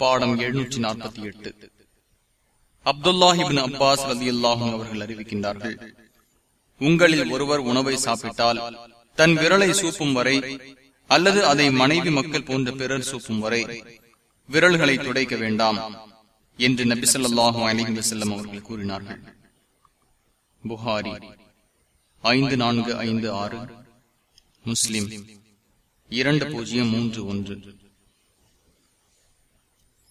பாடம் எழுநூற்றி நாற்பத்தி எட்டு அப்துல்லாஹிபின் அப்பாஸ் ரதி அல்லாஹும் அவர்கள் அறிவிக்கின்றார்கள் உங்களில் ஒருவர் உணவை சாப்பிட்டால் தன் விரலை சூப்பும் வரை அல்லது அதை மனைவி மக்கள் போன்ற பிறர் சூப்பும் வரை விரல்களை துடைக்க வேண்டாம் என்று நபி அலிஹி வசல்லம் அவர்கள் கூறினார்கள். புகாரி ஐந்து நான்கு ஐந்து ஆறு முஸ்லிம் இரண்டு பூஜ்ஜியம் மூன்று ஒன்று.